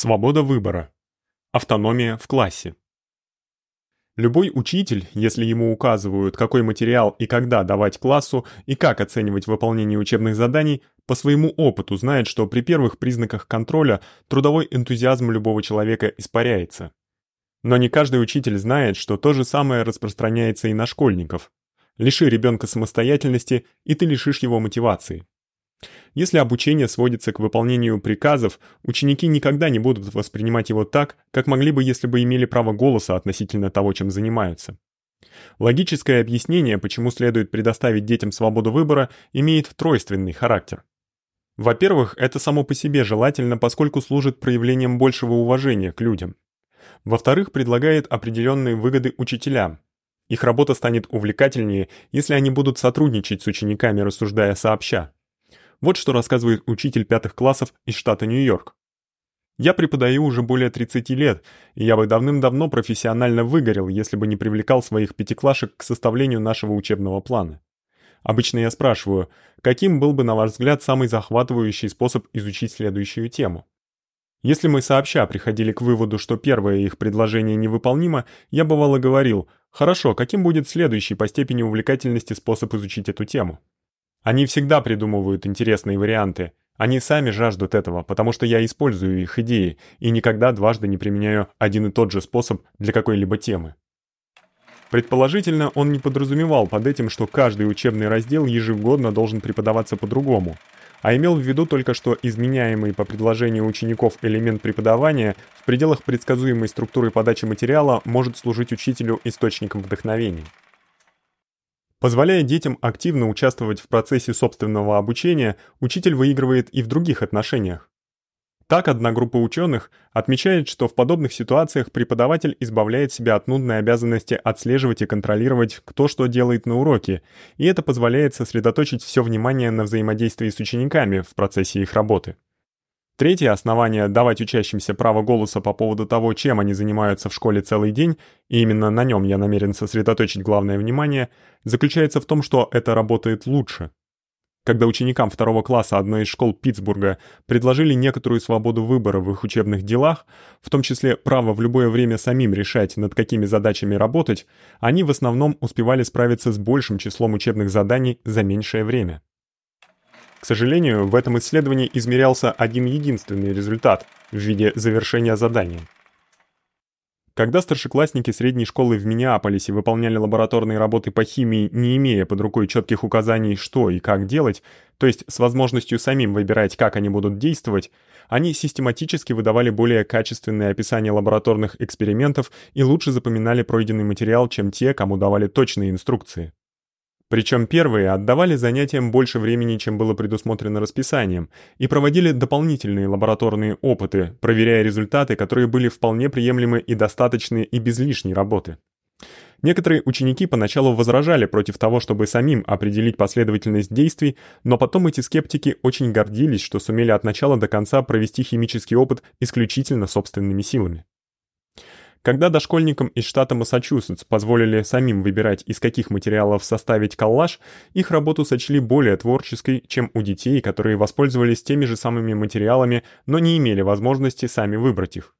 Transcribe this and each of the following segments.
Свобода выбора. Автономия в классе. Любой учитель, если ему указывают, какой материал и когда давать классу и как оценивать выполнение учебных заданий, по своему опыту знает, что при первых признаках контроля трудовой энтузиазм любого человека испаряется. Но не каждый учитель знает, что то же самое распространяется и на школьников. Лиши ребенка самостоятельности, и ты лишишь его мотивации. Если обучение сводится к выполнению приказов, ученики никогда не будут воспринимать его так, как могли бы, если бы имели право голоса относительно того, чем занимаются. Логическое объяснение, почему следует предоставить детям свободу выбора, имеет тройственный характер. Во-первых, это само по себе желательно, поскольку служит проявлением большего уважения к людям. Во-вторых, предлагает определенные выгоды учителям. Их работа станет увлекательнее, если они будут сотрудничать с учениками, рассуждая сообща. Вот что рассказывает учитель пятых классов из штата Нью-Йорк. Я преподаю уже более 30 лет, и я бы давным-давно профессионально выгорел, если бы не привлекал своих пятиклашек к составлению нашего учебного плана. Обычно я спрашиваю, каким был бы, на ваш взгляд, самый захватывающий способ изучить следующую тему? Если мы сообща приходили к выводу, что первое их предложение невыполнимо, я бывало говорил, хорошо, каким будет следующий по степени увлекательности способ изучить эту тему? Они всегда придумывают интересные варианты. Они сами жаждут этого, потому что я использую их идеи и никогда дважды не применяю один и тот же способ для какой-либо темы. Предположительно, он не подразумевал под этим, что каждый учебный раздел ежегодно должен преподаваться по-другому, а имел в виду только что изменяемый по предложению учеников элемент преподавания в пределах предсказуемой структуры подачи материала может служить учителю источником вдохновения. Позволяя детям активно участвовать в процессе собственного обучения, учитель выигрывает и в других отношениях. Так одна группа ученых отмечает, что в подобных ситуациях преподаватель избавляет себя от нудной обязанности отслеживать и контролировать, кто что делает на уроке, и это позволяет сосредоточить все внимание на взаимодействии с учениками в процессе их работы. Третье основание давать учащимся право голоса по поводу того, чем они занимаются в школе целый день, и именно на нем я намерен сосредоточить главное внимание, заключается в том, что это работает лучше. Когда ученикам второго класса одной из школ Питтсбурга предложили некоторую свободу выбора в их учебных делах, в том числе право в любое время самим решать, над какими задачами работать, они в основном успевали справиться с большим числом учебных заданий за меньшее время. К сожалению, в этом исследовании измерялся один единственный результат в виде завершения задания. Когда старшеклассники средней школы в Миннеаполисе выполняли лабораторные работы по химии, не имея под рукой четких указаний, что и как делать, то есть с возможностью самим выбирать, как они будут действовать, они систематически выдавали более качественные описания лабораторных экспериментов и лучше запоминали пройденный материал, чем те, кому давали точные инструкции. Причем первые отдавали занятиям больше времени, чем было предусмотрено расписанием, и проводили дополнительные лабораторные опыты, проверяя результаты, которые были вполне приемлемы и достаточны и без лишней работы. Некоторые ученики поначалу возражали против того, чтобы самим определить последовательность действий, но потом эти скептики очень гордились, что сумели от начала до конца провести химический опыт исключительно собственными силами. Когда дошкольникам из штата Массачусетс позволили самим выбирать, из каких материалов составить коллаж, их работу сочли более творческой, чем у детей, которые воспользовались теми же самыми материалами, но не имели возможности сами выбрать их.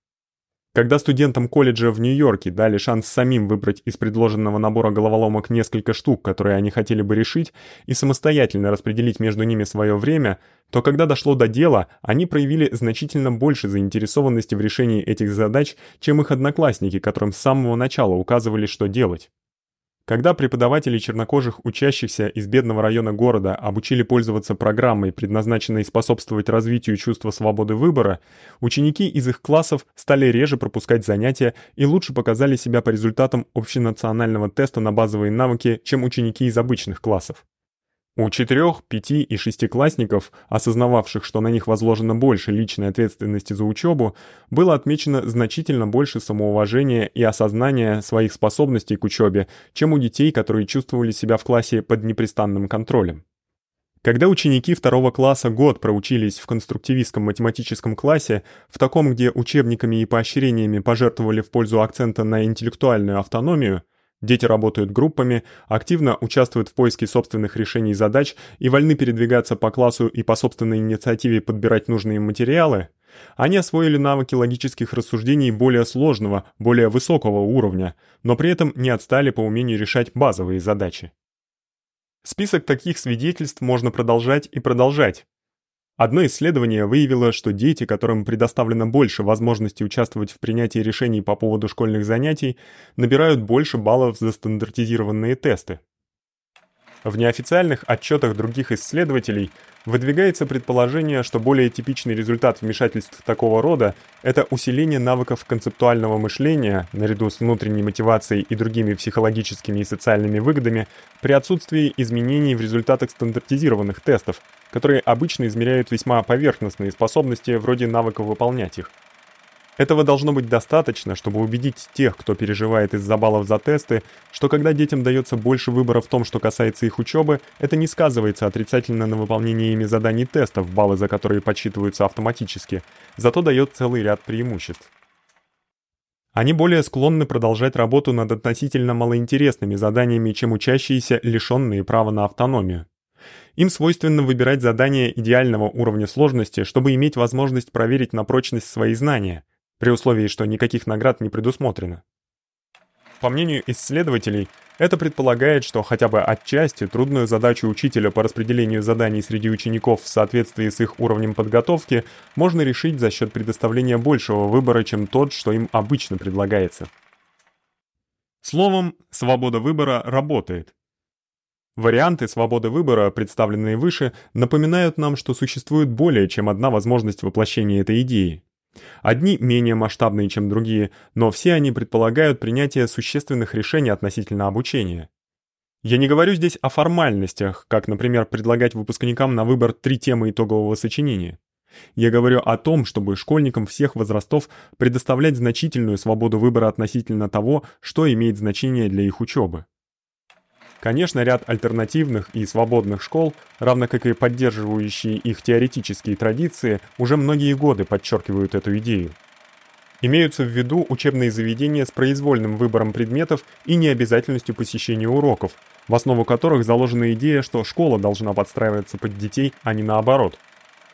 Когда студентам колледжа в Нью-Йорке дали шанс самим выбрать из предложенного набора головоломок несколько штук, которые они хотели бы решить, и самостоятельно распределить между ними свое время, то когда дошло до дела, они проявили значительно больше заинтересованности в решении этих задач, чем их одноклассники, которым с самого начала указывали, что делать. Когда преподаватели чернокожих учащихся из бедного района города обучили пользоваться программой, предназначенной способствовать развитию чувства свободы выбора, ученики из их классов стали реже пропускать занятия и лучше показали себя по результатам общенационального теста на базовые навыки, чем ученики из обычных классов. У четырех, пяти и шестиклассников, осознававших, что на них возложено больше личной ответственности за учебу, было отмечено значительно больше самоуважения и осознания своих способностей к учебе, чем у детей, которые чувствовали себя в классе под непрестанным контролем. Когда ученики второго класса год проучились в конструктивистском математическом классе, в таком, где учебниками и поощрениями пожертвовали в пользу акцента на интеллектуальную автономию, Дети работают группами, активно участвуют в поиске собственных решений задач и вольны передвигаться по классу и по собственной инициативе подбирать нужные материалы. Они освоили навыки логических рассуждений более сложного, более высокого уровня, но при этом не отстали по умению решать базовые задачи. Список таких свидетельств можно продолжать и продолжать. Одно исследование выявило, что дети, которым предоставлено больше возможностей участвовать в принятии решений по поводу школьных занятий, набирают больше баллов за стандартизированные тесты. В неофициальных отчетах других исследователей выдвигается предположение, что более типичный результат вмешательств такого рода это усиление навыков концептуального мышления наряду с внутренней мотивацией и другими психологическими и социальными выгодами при отсутствии изменений в результатах стандартизированных тестов, которые обычно измеряют весьма поверхностные способности вроде навыка выполнять их. Этого должно быть достаточно, чтобы убедить тех, кто переживает из-за баллов за тесты, что когда детям даётся больше выбора в том, что касается их учёбы, это не сказывается отрицательно на выполнении ими заданий тестов, баллы за которые подсчитываются автоматически, зато даёт целый ряд преимуществ. Они более склонны продолжать работу над относительно малоинтересными заданиями, чем учащиеся, лишённые права на автономию. Им свойственно выбирать задания идеального уровня сложности, чтобы иметь возможность проверить на прочность свои знания при условии, что никаких наград не предусмотрено. По мнению исследователей, это предполагает, что хотя бы отчасти трудную задачу учителя по распределению заданий среди учеников в соответствии с их уровнем подготовки можно решить за счёт предоставления большего выбора, чем тот, что им обычно предлагается. Словом, свобода выбора работает. Варианты свободы выбора, представленные выше, напоминают нам, что существует более чем одна возможность воплощения этой идеи. Одни менее масштабные, чем другие, но все они предполагают принятие существенных решений относительно обучения. Я не говорю здесь о формальностях, как, например, предлагать выпускникам на выбор три темы итогового сочинения. Я говорю о том, чтобы школьникам всех возрастов предоставлять значительную свободу выбора относительно того, что имеет значение для их учёбы. Конечно, ряд альтернативных и свободных школ, равно как и поддерживающие их теоретические традиции, уже многие годы подчеркивают эту идею. Имеются в виду учебные заведения с произвольным выбором предметов и необязательностью посещения уроков, в основу которых заложена идея, что школа должна подстраиваться под детей, а не наоборот.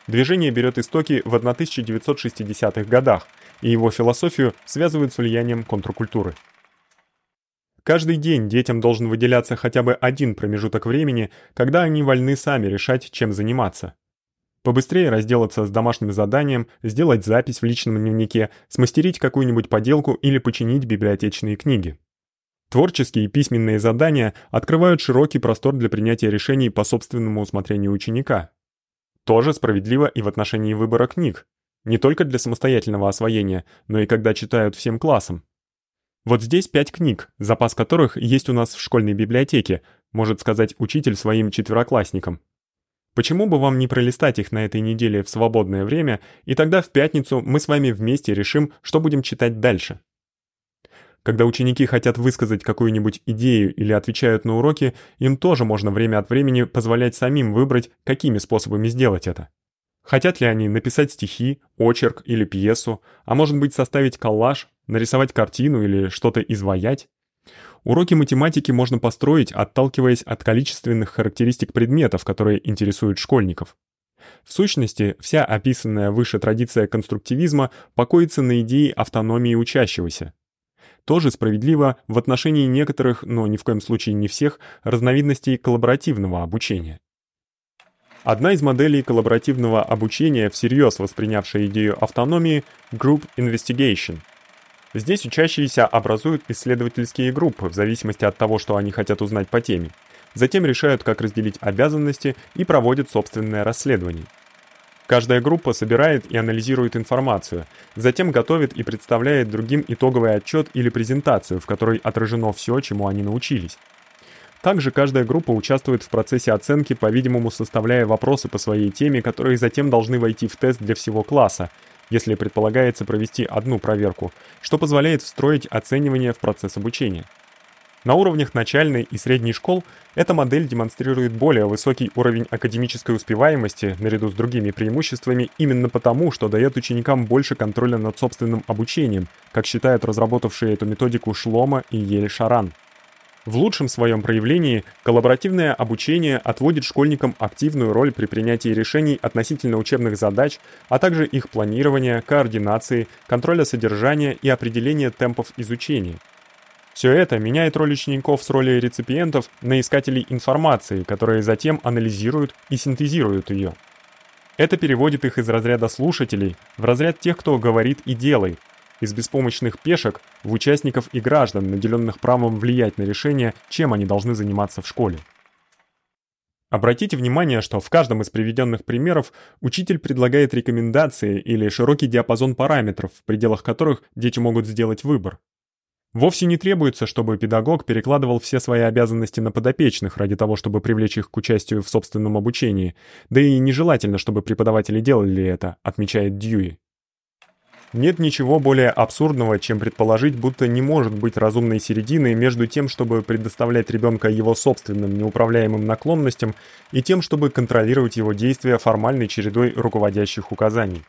Движение берет истоки в 1960-х годах, и его философию связывают с влиянием контркультуры. Каждый день детям должен выделяться хотя бы один промежуток времени, когда они вольны сами решать, чем заниматься. Побыстрее разделаться с домашним заданием, сделать запись в личном дневнике, смастерить какую-нибудь поделку или починить библиотечные книги. Творческие и письменные задания открывают широкий простор для принятия решений по собственному усмотрению ученика. Тоже справедливо и в отношении выбора книг, не только для самостоятельного освоения, но и когда читают всем классом. Вот здесь пять книг, запас которых есть у нас в школьной библиотеке, может сказать учитель своим четвероклассникам. Почему бы вам не пролистать их на этой неделе в свободное время, и тогда в пятницу мы с вами вместе решим, что будем читать дальше. Когда ученики хотят высказать какую-нибудь идею или отвечают на уроки, им тоже можно время от времени позволять самим выбрать, какими способами сделать это. Хотят ли они написать стихи, очерк или пьесу, а может быть составить коллаж, нарисовать картину или что-то изваять? Уроки математики можно построить, отталкиваясь от количественных характеристик предметов, которые интересуют школьников. В сущности, вся описанная выше традиция конструктивизма покоится на идее автономии учащегося. Тоже справедливо в отношении некоторых, но ни в коем случае не всех, разновидностей коллаборативного обучения. Одна из моделей коллаборативного обучения, всерьез воспринявшая идею автономии Group Investigation. Здесь учащиеся образуют исследовательские группы в зависимости от того, что они хотят узнать по теме. Затем решают, как разделить обязанности и проводят собственное расследование. Каждая группа собирает и анализирует информацию, затем готовит и представляет другим итоговый отчет или презентацию, в которой отражено все, чему они научились. Также каждая группа участвует в процессе оценки, по-видимому, составляя вопросы по своей теме, которые затем должны войти в тест для всего класса, если предполагается провести одну проверку, что позволяет встроить оценивание в процесс обучения. На уровнях начальной и средней школ эта модель демонстрирует более высокий уровень академической успеваемости наряду с другими преимуществами именно потому, что даёт ученикам больше контроля над собственным обучением, как считают разработавшие эту методику Шлома и Ель Шаран. В лучшем своем проявлении коллаборативное обучение отводит школьникам активную роль при принятии решений относительно учебных задач, а также их планирования, координации, контроля содержания и определения темпов изучения. Все это меняет роль учеников с роли реципиентов на искателей информации, которые затем анализируют и синтезируют ее. Это переводит их из разряда слушателей в разряд тех, кто говорит и делает, из беспомощных пешек в участников и граждан, наделенных правом влиять на решение, чем они должны заниматься в школе. Обратите внимание, что в каждом из приведенных примеров учитель предлагает рекомендации или широкий диапазон параметров, в пределах которых дети могут сделать выбор. Вовсе не требуется, чтобы педагог перекладывал все свои обязанности на подопечных ради того, чтобы привлечь их к участию в собственном обучении, да и нежелательно, чтобы преподаватели делали это, отмечает Дьюи. Нет ничего более абсурдного, чем предположить, будто не может быть разумной середины между тем, чтобы предоставлять ребенка его собственным неуправляемым наклонностям, и тем, чтобы контролировать его действия формальной чередой руководящих указаний.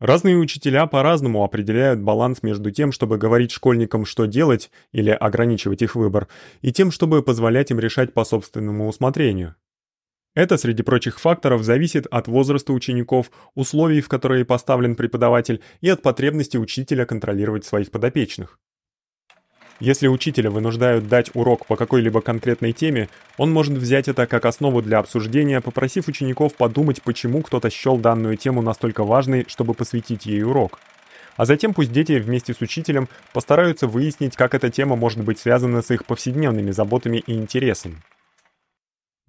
Разные учителя по-разному определяют баланс между тем, чтобы говорить школьникам, что делать, или ограничивать их выбор, и тем, чтобы позволять им решать по собственному усмотрению. Это, среди прочих факторов, зависит от возраста учеников, условий, в которые поставлен преподаватель, и от потребности учителя контролировать своих подопечных. Если учителя вынуждают дать урок по какой-либо конкретной теме, он может взять это как основу для обсуждения, попросив учеников подумать, почему кто-то счёл данную тему настолько важной, чтобы посвятить ей урок. А затем пусть дети вместе с учителем постараются выяснить, как эта тема может быть связана с их повседневными заботами и интересами.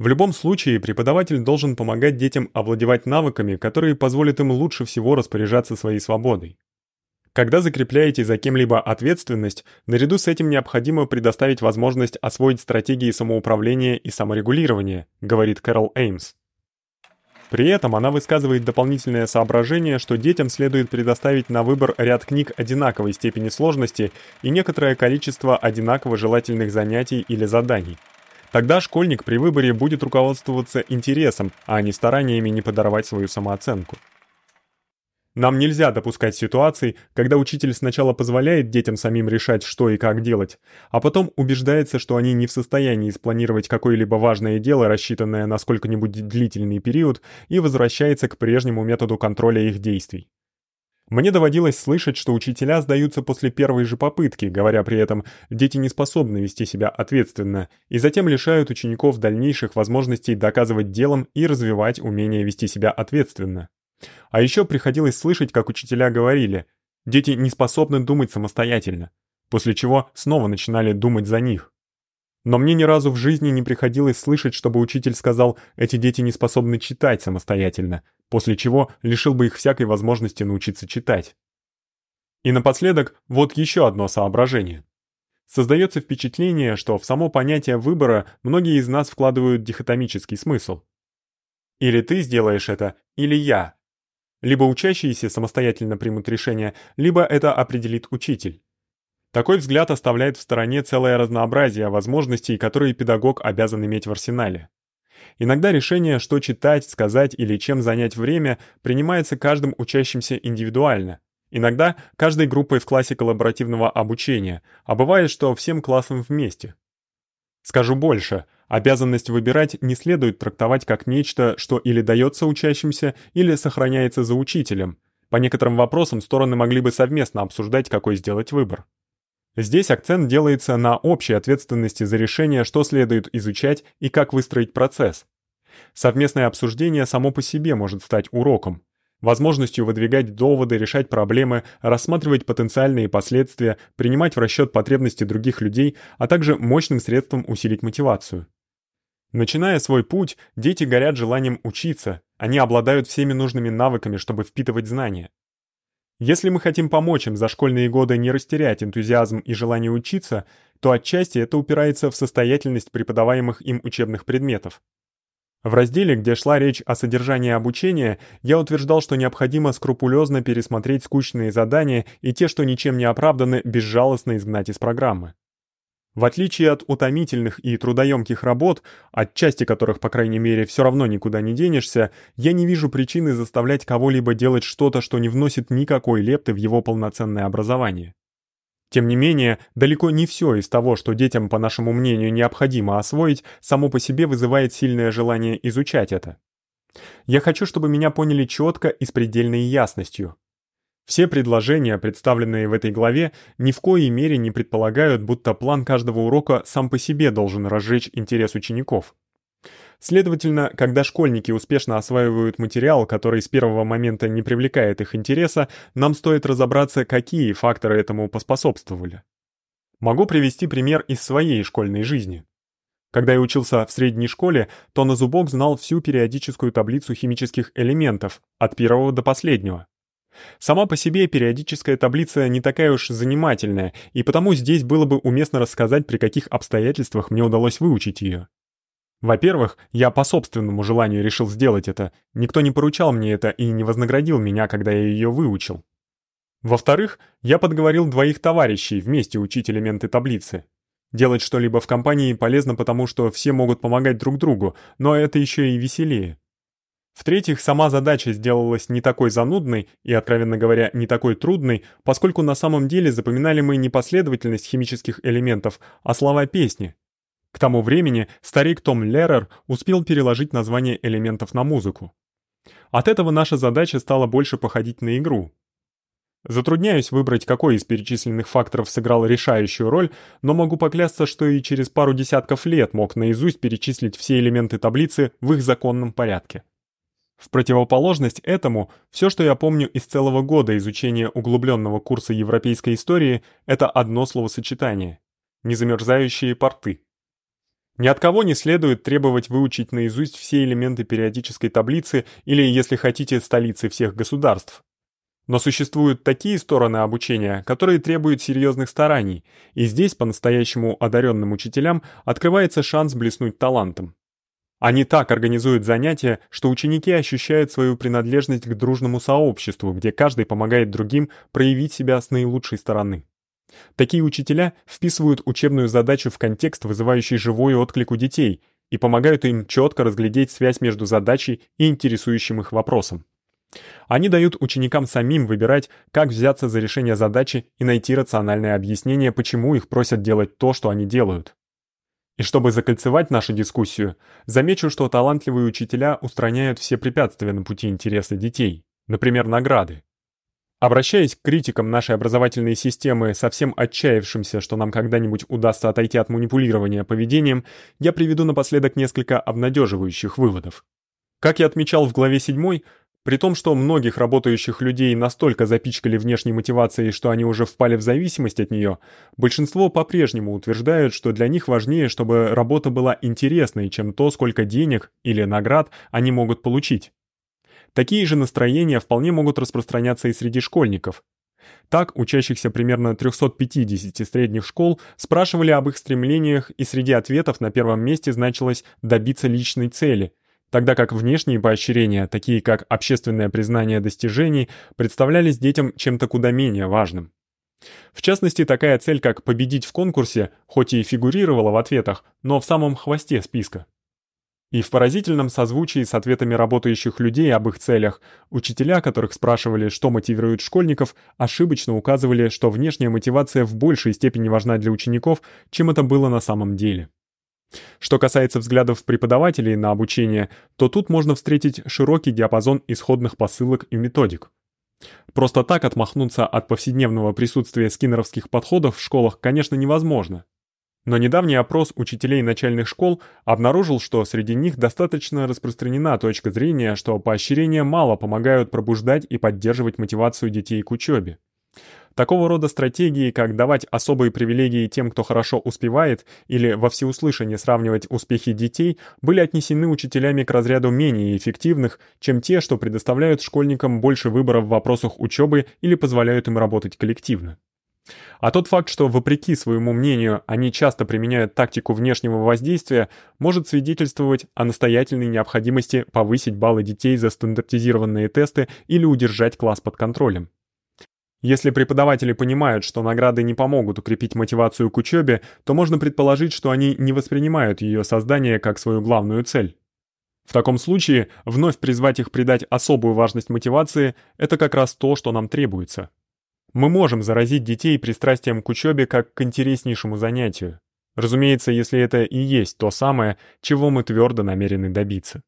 В любом случае, преподаватель должен помогать детям овладевать навыками, которые позволят им лучше всего распоряжаться своей свободой. Когда закрепляете за кем-либо ответственность, наряду с этим необходимо предоставить возможность освоить стратегии самоуправления и саморегулирования, говорит Кэрол Эймс. При этом она высказывает дополнительное соображение, что детям следует предоставить на выбор ряд книг одинаковой степени сложности и некоторое количество одинаково желательных занятий или заданий. Тогда школьник при выборе будет руководствоваться интересом, а не стараниями не подорвать свою самооценку. Нам нельзя допускать ситуаций, когда учитель сначала позволяет детям самим решать, что и как делать, а потом убеждается, что они не в состоянии спланировать какое-либо важное дело, рассчитанное на сколько-нибудь длительный период, и возвращается к прежнему методу контроля их действий. Мне доводилось слышать, что учителя сдаются после первой же попытки, говоря при этом, дети не способны вести себя ответственно, и затем лишают учеников дальнейших возможностей доказывать делом и развивать умение вести себя ответственно. А еще приходилось слышать, как учителя говорили: "Дети не способны думать самостоятельно", после чего снова начинали думать за них. Но мне ни разу в жизни не приходилось слышать, чтобы учитель сказал: "Эти дети не способны читать самостоятельно", после чего лишил бы их всякой возможности научиться читать. И напоследок вот еще одно соображение. Создается впечатление, что в само понятие выбора многие из нас вкладывают дихотомический смысл. Или ты сделаешь это, или я. Либо учащиеся самостоятельно примут решение, либо это определит учитель. Такой взгляд оставляет в стороне целое разнообразие возможностей, которые педагог обязан иметь в арсенале. Иногда решение, что читать, сказать или чем занять время, принимается каждым учащимся индивидуально. Иногда каждой группой в классе коллаборативного обучения, а бывает, что всем классом вместе. Скажу больше, обязанность выбирать не следует трактовать как нечто, что или даётся учащимся, или сохраняется за учителем. По некоторым вопросам стороны могли бы совместно обсуждать, какой сделать выбор. Здесь акцент делается на общей ответственности за решение, что следует изучать и как выстроить процесс. Совместное обсуждение само по себе может стать уроком, возможностью выдвигать доводы, решать проблемы, рассматривать потенциальные последствия, принимать в расчёт потребности других людей, а также мощным средством усилить мотивацию. Начиная свой путь, дети горят желанием учиться. Они обладают всеми нужными навыками, чтобы впитывать знания. Если мы хотим помочь им за школьные годы не растерять энтузиазм и желание учиться, то отчасти это упирается в состоятельность преподаваемых им учебных предметов. В разделе, где шла речь о содержании обучения, я утверждал, что необходимо скрупулезно пересмотреть скучные задания и те, что ничем не оправданы, безжалостно изгнать из программы. В отличие от утомительных и трудоемких работ, от части которых, по крайней мере, всё равно никуда не денешься, я не вижу причины заставлять кого-либо делать что-то, что не вносит никакой лепты в его полноценное образование. Тем не менее, далеко не всё из того, что детям, по нашему мнению, необходимо освоить, само по себе вызывает сильное желание изучать это. Я хочу, чтобы меня поняли чётко и с предельной ясностью. Все предложения, представленные в этой главе, ни в коей мере не предполагают, будто план каждого урока сам по себе должен разжечь интерес учеников. Следовательно, когда школьники успешно осваивают материал, который с первого момента не привлекает их интереса, нам стоит разобраться, какие факторы этому поспособствовали. Могу привести пример из своей школьной жизни. Когда я учился в средней школе, то на зубок знал всю периодическую таблицу химических элементов, от первого до последнего. Сама по себе периодическая таблица не такая уж занимательная, и потому здесь было бы уместно рассказать, при каких обстоятельствах мне удалось выучить её. Во-первых, я по собственному желанию решил сделать это. Никто не поручал мне это и не вознаградил меня, когда я её выучил. Во-вторых, я подговорил двоих товарищей вместе учить элементы таблицы. Делать что-либо в компании полезно, потому что все могут помогать друг другу, но это ещё и веселее. В-третьих, сама задача сделалась не такой занудной и, откровенно говоря, не такой трудной, поскольку на самом деле запоминали мы не последовательность химических элементов, а слова песни, к тому времени старик Том Леррер успел переложить название элементов на музыку. От этого наша задача стала больше походить на игру. Затрудняюсь выбрать, какой из перечисленных факторов сыграл решающую роль, но могу поклясться, что и через пару десятков лет мог наизусть перечислить все элементы таблицы в их законном порядке. В противоположность этому, все, что я помню из целого года изучения углубленного курса европейской истории, это одно словосочетание незамерзающие порты. Ни от кого не следует требовать выучить наизусть все элементы периодической таблицы или, если хотите, столицы всех государств. Но существуют такие стороны обучения, которые требуют серьезных стараний, и здесь по-настоящему одаренным учителям открывается шанс блеснуть талантом. Они так организуют занятия, что ученики ощущают свою принадлежность к дружному сообществу, где каждый помогает другим проявить себя с наилучшей стороны. Такие учителя вписывают учебную задачу в контекст, вызывающий живой отклик у детей, и помогают им четко разглядеть связь между задачей и интересующим их вопросом. Они дают ученикам самим выбирать, как взяться за решение задачи и найти рациональное объяснение, почему их просят делать то, что они делают. И чтобы закольцевать нашу дискуссию, замечу, что талантливые учителя устраняют все препятствия на пути интереса детей, например, награды. Обращаясь к критикам нашей образовательной системы, совсем отчаявшимся, что нам когда-нибудь удастся отойти от манипулирования поведением, я приведу напоследок несколько обнадеживающих выводов. Как я отмечал в главе 7, при том, что многих работающих людей настолько запичкали внешней мотивацией, что они уже впали в зависимость от неё, большинство по-прежнему утверждают, что для них важнее, чтобы работа была интересной, чем то, сколько денег или наград они могут получить. Такие же настроения вполне могут распространяться и среди школьников. Так, учащихся примерно 350 средних школ спрашивали об их стремлениях, и среди ответов на первом месте значилось добиться личной цели, тогда как внешние поощрения, такие как общественное признание достижений, представлялись детям чем-то куда менее важным. В частности, такая цель, как победить в конкурсе, хоть и фигурировала в ответах, но в самом хвосте списка. И в поразительном созвучии с ответами работающих людей об их целях, учителя, которых спрашивали, что мотивирует школьников, ошибочно указывали, что внешняя мотивация в большей степени важна для учеников, чем это было на самом деле. Что касается взглядов преподавателей на обучение, то тут можно встретить широкий диапазон исходных посылок и методик. Просто так отмахнуться от повседневного присутствия скиннеровских подходов в школах, конечно, невозможно. Но недавний опрос учителей начальных школ обнаружил, что среди них достаточно распространена точка зрения, что поощрения мало помогают пробуждать и поддерживать мотивацию детей к учёбе. Такого рода стратегии, как давать особые привилегии тем, кто хорошо успевает, или во всеуслышание сравнивать успехи детей, были отнесены учителями к разряду менее эффективных, чем те, что предоставляют школьникам больше выбора в вопросах учёбы или позволяют им работать коллективно. А тот факт, что вопреки своему мнению они часто применяют тактику внешнего воздействия, может свидетельствовать о настоятельной необходимости повысить баллы детей за стандартизированные тесты или удержать класс под контролем. Если преподаватели понимают, что награды не помогут укрепить мотивацию к учёбе, то можно предположить, что они не воспринимают её создание как свою главную цель. В таком случае вновь призвать их придать особую важность мотивации это как раз то, что нам требуется. Мы можем заразить детей пристрастием к учебе как к интереснейшему занятию. Разумеется, если это и есть то самое, чего мы твердо намерены добиться.